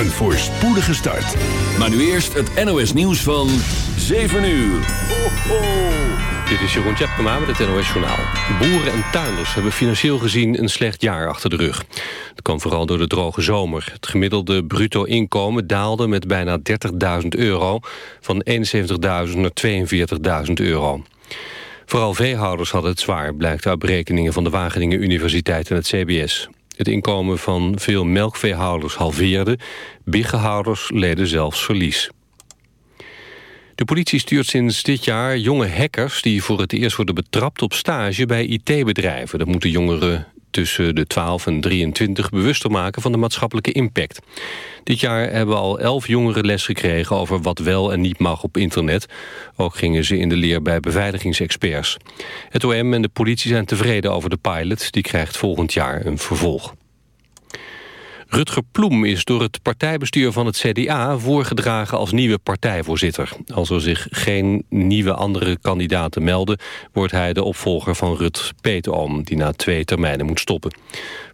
een voorspoedige start. Maar nu eerst het NOS nieuws van 7 uur. Ho, ho. Dit is Jeroen Tjepkema met het NOS Journaal. Boeren en tuinders hebben financieel gezien een slecht jaar achter de rug. Dat kwam vooral door de droge zomer. Het gemiddelde bruto inkomen daalde met bijna 30.000 euro... van 71.000 naar 42.000 euro. Vooral veehouders hadden het zwaar, blijkt uit berekeningen van de Wageningen Universiteit en het CBS. Het inkomen van veel melkveehouders halveerde, biggehouders leden zelfs verlies. De politie stuurt sinds dit jaar jonge hackers... die voor het eerst worden betrapt op stage bij IT-bedrijven. Dat moeten jongeren tussen de 12 en 23 bewuster maken van de maatschappelijke impact. Dit jaar hebben al 11 jongeren les gekregen over wat wel en niet mag op internet. Ook gingen ze in de leer bij beveiligingsexperts. Het OM en de politie zijn tevreden over de pilot. Die krijgt volgend jaar een vervolg. Rutger Ploem is door het partijbestuur van het CDA voorgedragen als nieuwe partijvoorzitter. Als er zich geen nieuwe andere kandidaten melden, wordt hij de opvolger van Rut Peetoom, die na twee termijnen moet stoppen.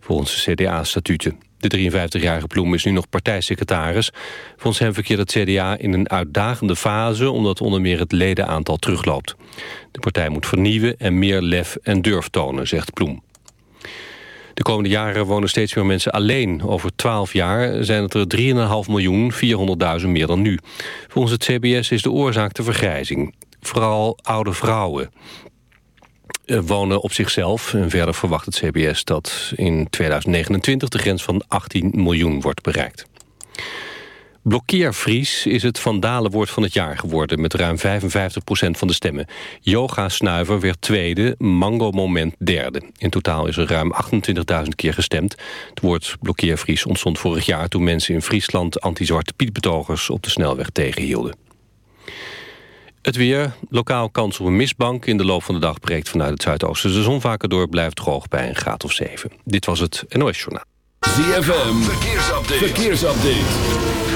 Volgens de CDA-statuten. De 53-jarige Ploem is nu nog partijsecretaris. Volgens hem verkeert het CDA in een uitdagende fase... omdat onder meer het ledenaantal terugloopt. De partij moet vernieuwen en meer lef en durf tonen, zegt Ploem. De komende jaren wonen steeds meer mensen alleen. Over 12 jaar zijn het er 3,5 miljoen, 400.000 meer dan nu. Volgens het CBS is de oorzaak de vergrijzing. Vooral oude vrouwen eh, wonen op zichzelf. En verder verwacht het CBS dat in 2029 de grens van 18 miljoen wordt bereikt. Blokkeervries is het vandalenwoord van het jaar geworden... met ruim 55% van de stemmen. Yoga-snuiver werd tweede, mango-moment derde. In totaal is er ruim 28.000 keer gestemd. Het woord blokkeervries ontstond vorig jaar... toen mensen in Friesland anti-zwarte pietbetogers op de snelweg tegenhielden. Het weer, lokaal kans op een mistbank. In de loop van de dag breekt vanuit het zuidoosten de zon vaker door... blijft droog bij een graad of 7. Dit was het NOS Journaal. ZFM, verkeersupdate. verkeersupdate.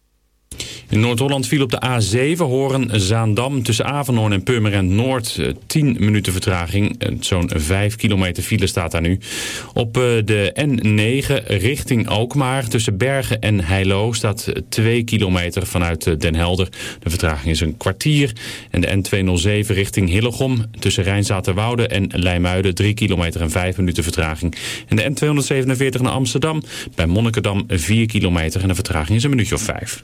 In Noord-Holland viel op de A7 Horen-Zaandam tussen Avenhoorn en Purmerend Noord 10 eh, minuten vertraging. Eh, zo'n 5 kilometer file staat daar nu. Op eh, de N9 richting Alkmaar tussen Bergen en Heilo staat 2 kilometer vanuit Den Helder. De vertraging is een kwartier. En de N207 richting Hillegom tussen Rijnzaterwoude en Leimuiden 3 kilometer en 5 minuten vertraging. En de N247 naar Amsterdam bij Monnikendam 4 kilometer en de vertraging is een minuutje of 5.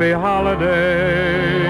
Happy holidays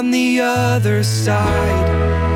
On the other side.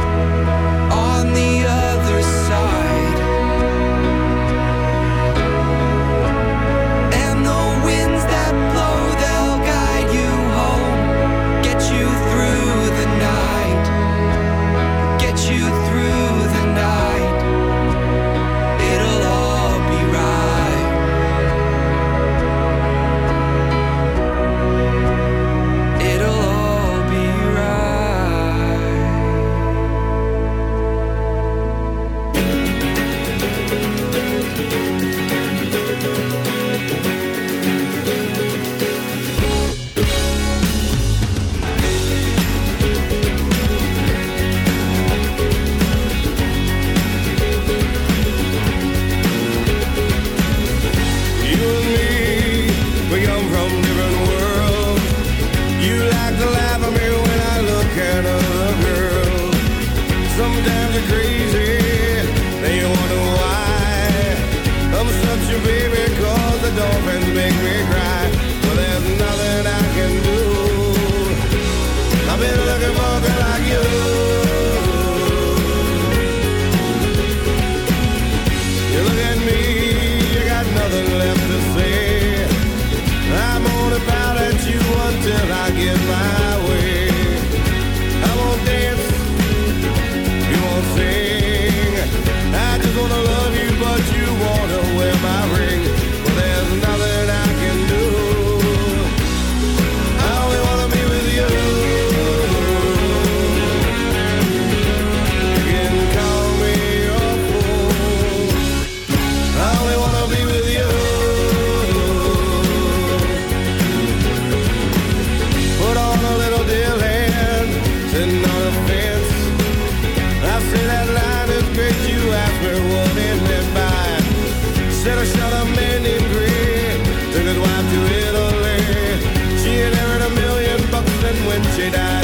I said that line is great, you asked me what it meant by. Said I shot a man in green took his wife to Italy. She inherited a million bucks and when she died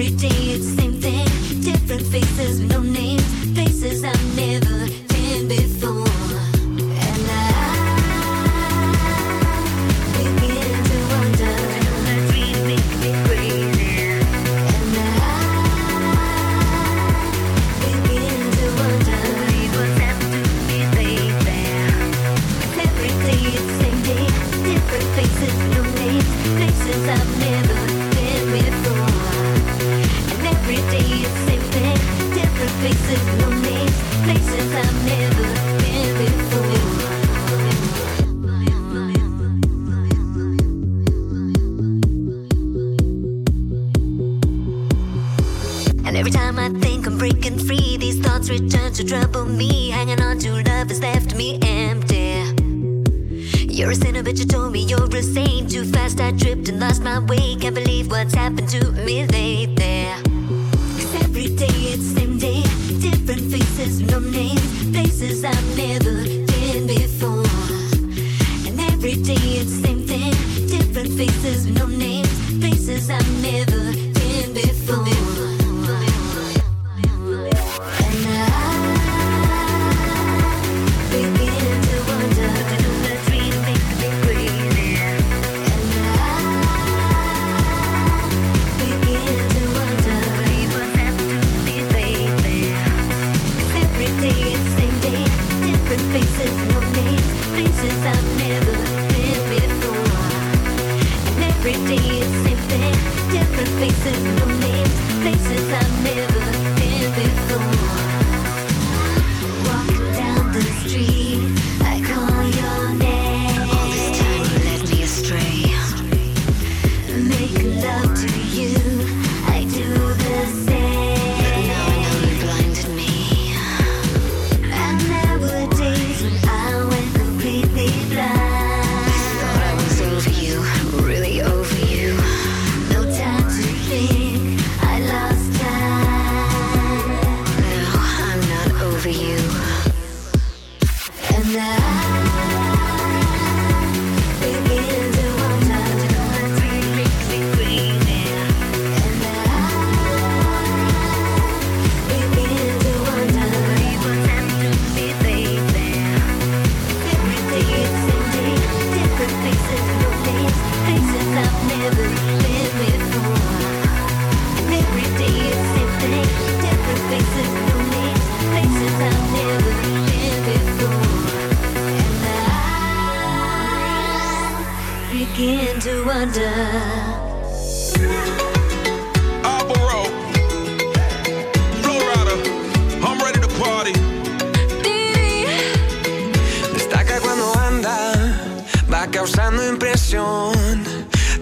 Every day it's the same thing. Different faces no names. Faces I never.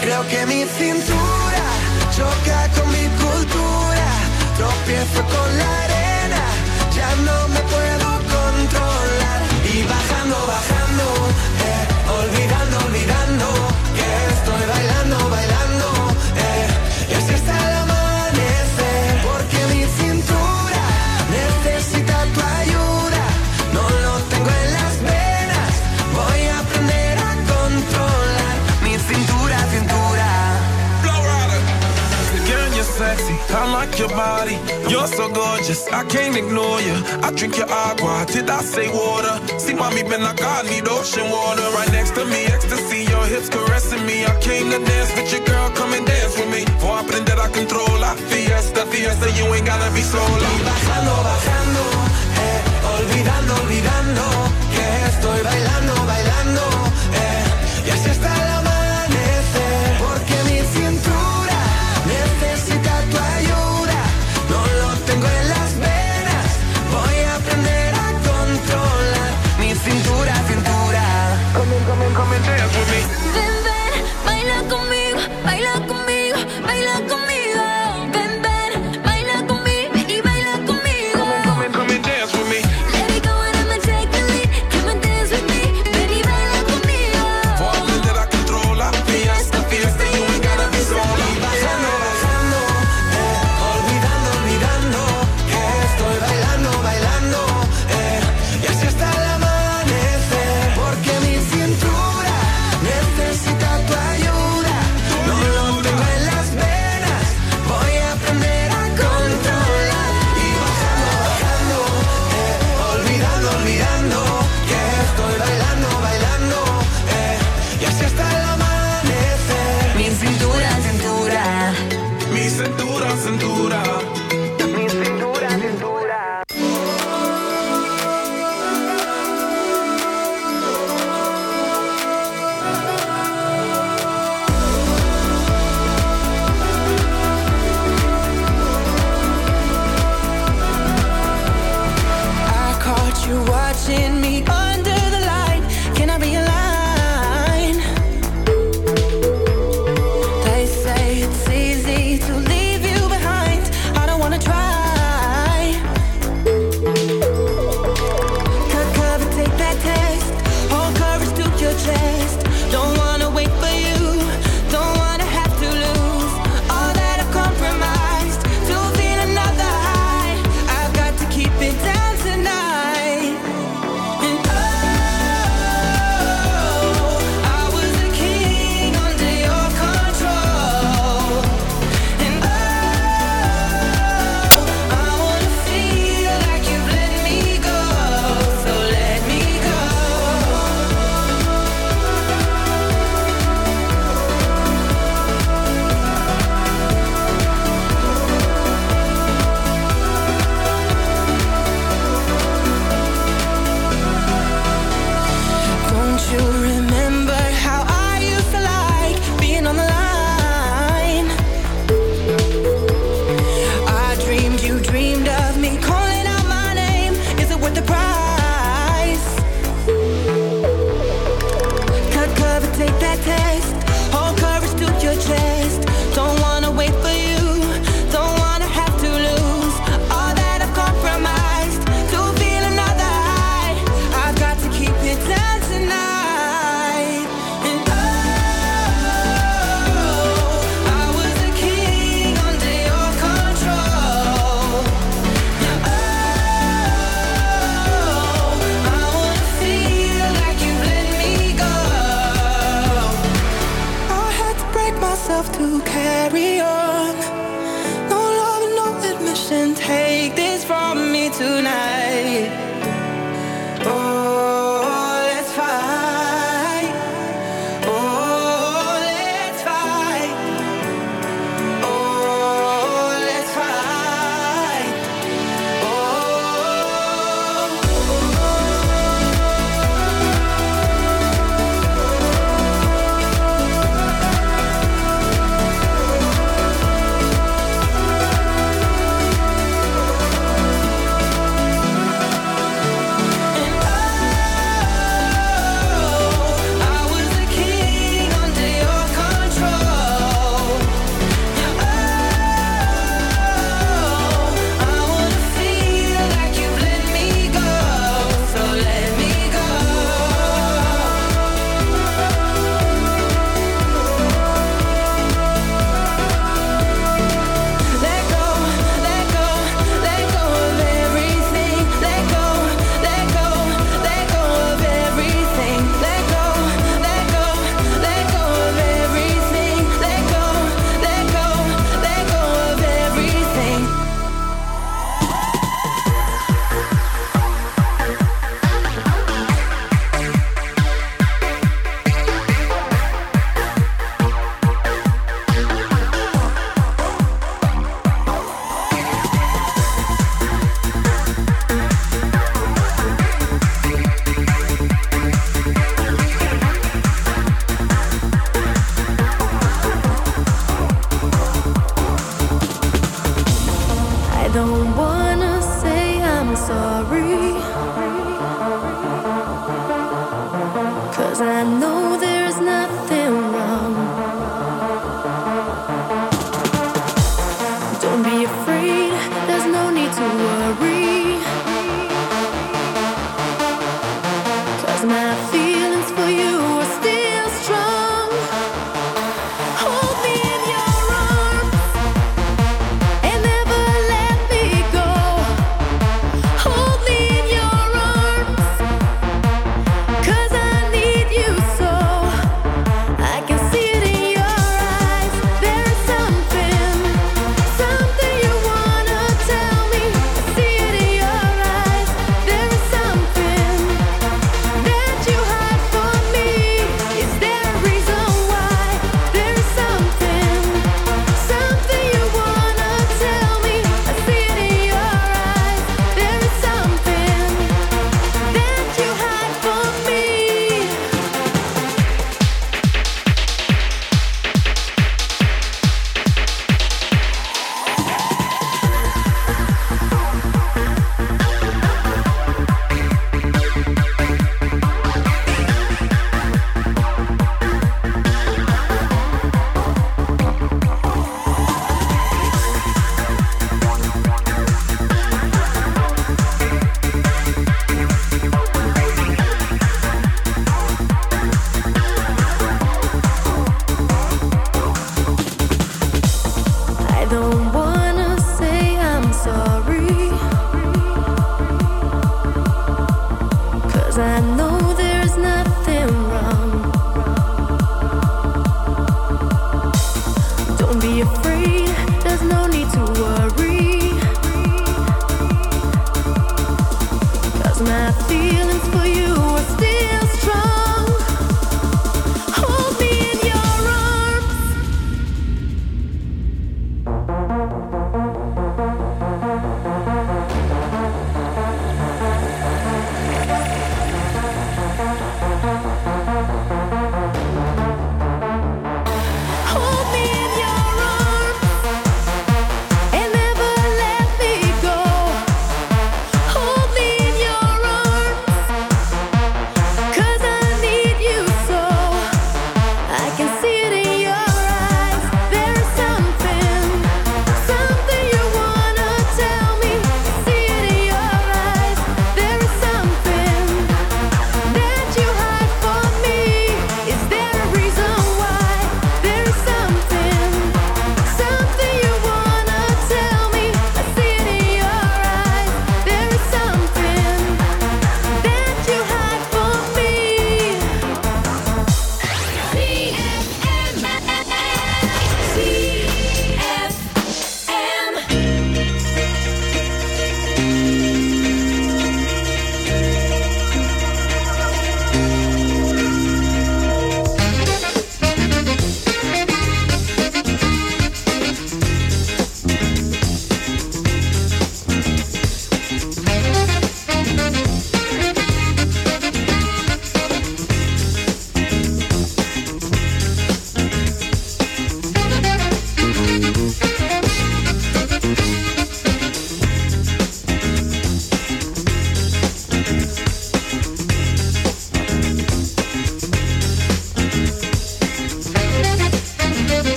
Creo que mi cintura choca con mi cultura. Tropiezo con la arena, ya no me puedo body. You're so gorgeous, I can't ignore you. I drink your agua, did I say water? See, mommy been like, I need ocean water. Right next to me, ecstasy, your hips caressing me. I came to dance with your girl, come and dance with me. For aprender a controlar. Fiesta, fiesta, you ain't gotta be sola. Y bajando, bajando, eh, olvidando, olvidando, que estoy bailando, bailando, eh, y así está la